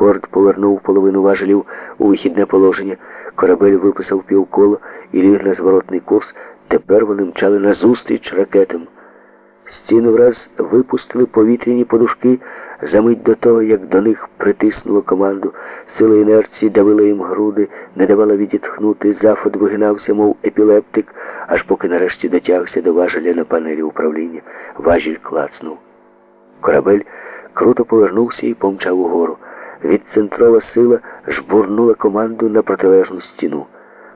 Форд повернув половину важелів у вихідне положення. Корабель виписав півколо і ліг на зворотний курс. Тепер вони мчали назустріч ракетам. Стіну враз випустили повітряні подушки за мить до того, як до них притиснуло команду. Сила інерції давила їм груди, не давала відітхнути. Зафот вигинався, мов епілептик, аж поки нарешті дотягся до важеля на панелі управління. Важіль клацнув. Корабель круто повернувся і помчав угору. Відцентрова сила жбурнула команду на протилежну стіну.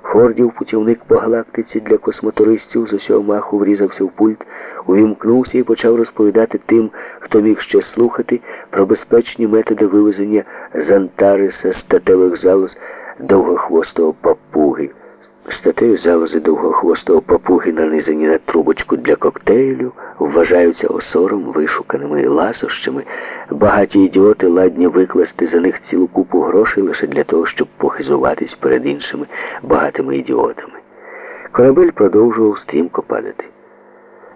Фордів путівник по галактиці для космотуристів з усього маху врізався в пульт, увімкнувся і почав розповідати тим, хто міг ще слухати, про безпечні методи вивезення з Антариса статевих залоз довгохвостого папуги. Статеві залози довгохвостого папуги, нанизані на трубочку для коктейлю, вважаються осором, вишуканими ласощами. Багаті ідіоти ладні викласти за них цілу купу грошей лише для того, щоб похизуватись перед іншими багатими ідіотами. Корабель продовжував стрімко падати.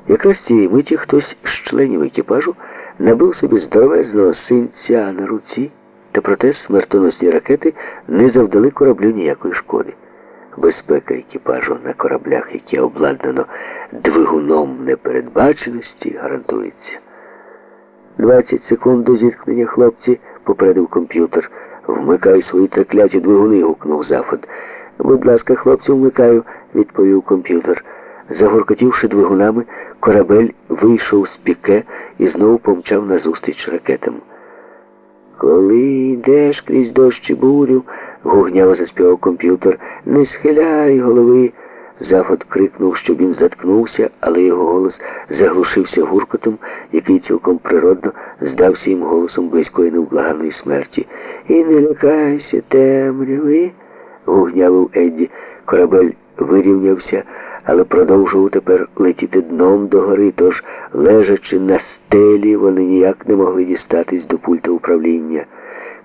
Якраз цієї миті хтось з членів екіпажу набив собі здоровезного синця на руці, та проте смертоносні ракети не завдали кораблю ніякої шкоди. Безпека екіпажу на кораблях, які обладнано двигуном непередбаченості, гарантується. 20 секунд до зіткнення хлопці, попередив комп'ютер. Вмикай свої трекляті двигуни, гукнув Зафод. Будь ласка, хлопці, вмикаю, відповів комп'ютер. Загоркотівши двигунами, корабель вийшов з піке і знову помчав назустріч ракетам. Коли йдеш крізь дощ і бурю, гугняво заспівав комп'ютер, не схиляй голови. Зафот крикнув, щоб він заткнувся, але його голос заглушився гуркотом, який цілком природно здався їм голосом близької невблаганної смерті. І не лякайся, темряви, гугнявив Едді. Корабель вирівнявся, але продовжував тепер летіти дном догори, тож, лежачи на стелі, вони ніяк не могли дістатись до пульта управління.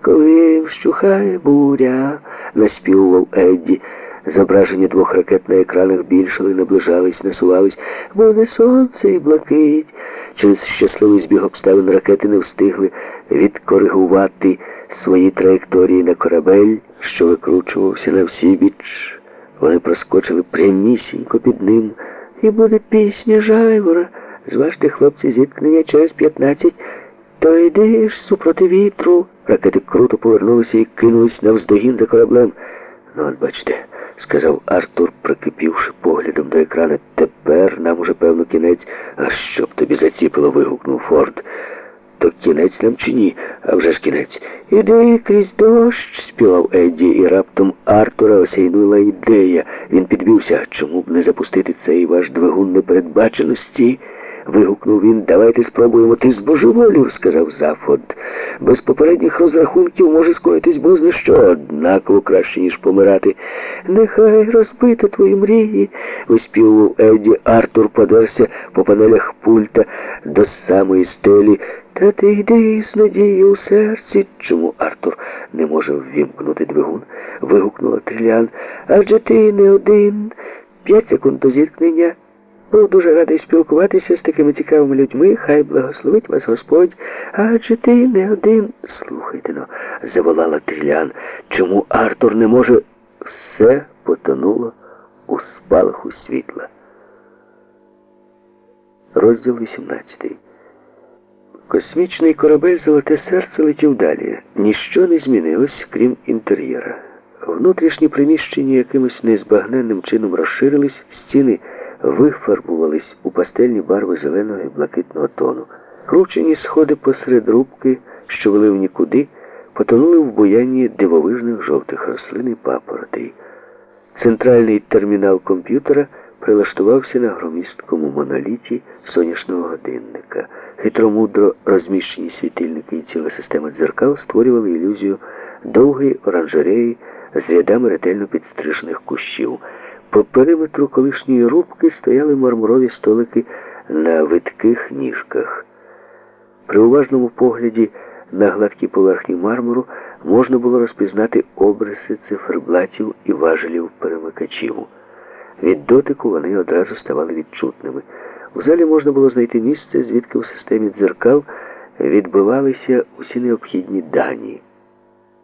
Коли вщухає буря, наспівував Едді. Зображення двох ракет на екранах більшили, наближались, насувались. Буде сонце і блакить. Через щасливий збіг обставин ракети не встигли відкоригувати свої траєкторії на корабель, що викручувався на всі біч. Вони проскочили прямісінько під ним. І буде пісня жайвора. Зважте, хлопці, зіткнення через п'ятнадцять. То йди ж супроти вітру. Ракети круто повернулися і кинулись навздогін за кораблем. Ну, от бачите, сказав Артур, прикипівши поглядом до екрана. Тепер нам уже певно кінець. А що б тобі заціпило? вигукнув Форд. То кінець нам чи ні? А вже ж кінець. Іди крізь дощ, співав Едді, і раптом Артура осяйнула ідея. Він підвівся. Чому б не запустити цей ваш двигун непередбаченості? Вигукнув він, давайте спробуємо. Ти збожеволів, сказав Зафод. Без попередніх розрахунків може скоїтись бозне що, однаково краще, ніж помирати. Нехай розбито твої мрії, виспівував Едді. Артур подерся по панелях пульта до самої стелі. Та ти йди з надією у серці. Чому Артур не може ввімкнути двигун? вигукнула Трілян. Адже ти не один. П'ять секунд до зіткнення. Був дуже радий спілкуватися з такими цікавими людьми. Хай благословить вас Господь. Адже ти не один. Слухайте но, заволала Трілян. Чому Артур не може? Все потонуло у спалаху світла. Розділ 18 Космічний корабель Золоте серце летів далі. Ніщо не змінилось, крім інтер'єра. Внутрішні приміщення якимось незбагненним чином розширились, стіни вифарбувались у пастельні барви зеленого і блакитного тону. Кручені сходи посеред рубки, що вели в нікуди, потонули в буянні дивовижних жовтих рослин і папоротей. Центральний термінал комп'ютера прилаштувався на громісткому моноліті сонячного годинника. Хитромудро розміщені світильники і ціла система дзеркал створювали ілюзію довгої оранжереї з рядами ретельно підстрижених кущів. По периметру колишньої рубки стояли мармурові столики на видких ніжках. При уважному погляді на гладкій поверхні мармуру можна було розпізнати обриси циферблатів і важелів перемикачів. Від дотику вони одразу ставали відчутними. У залі можна було знайти місце, звідки у системі дзеркал відбивалися усі необхідні дані.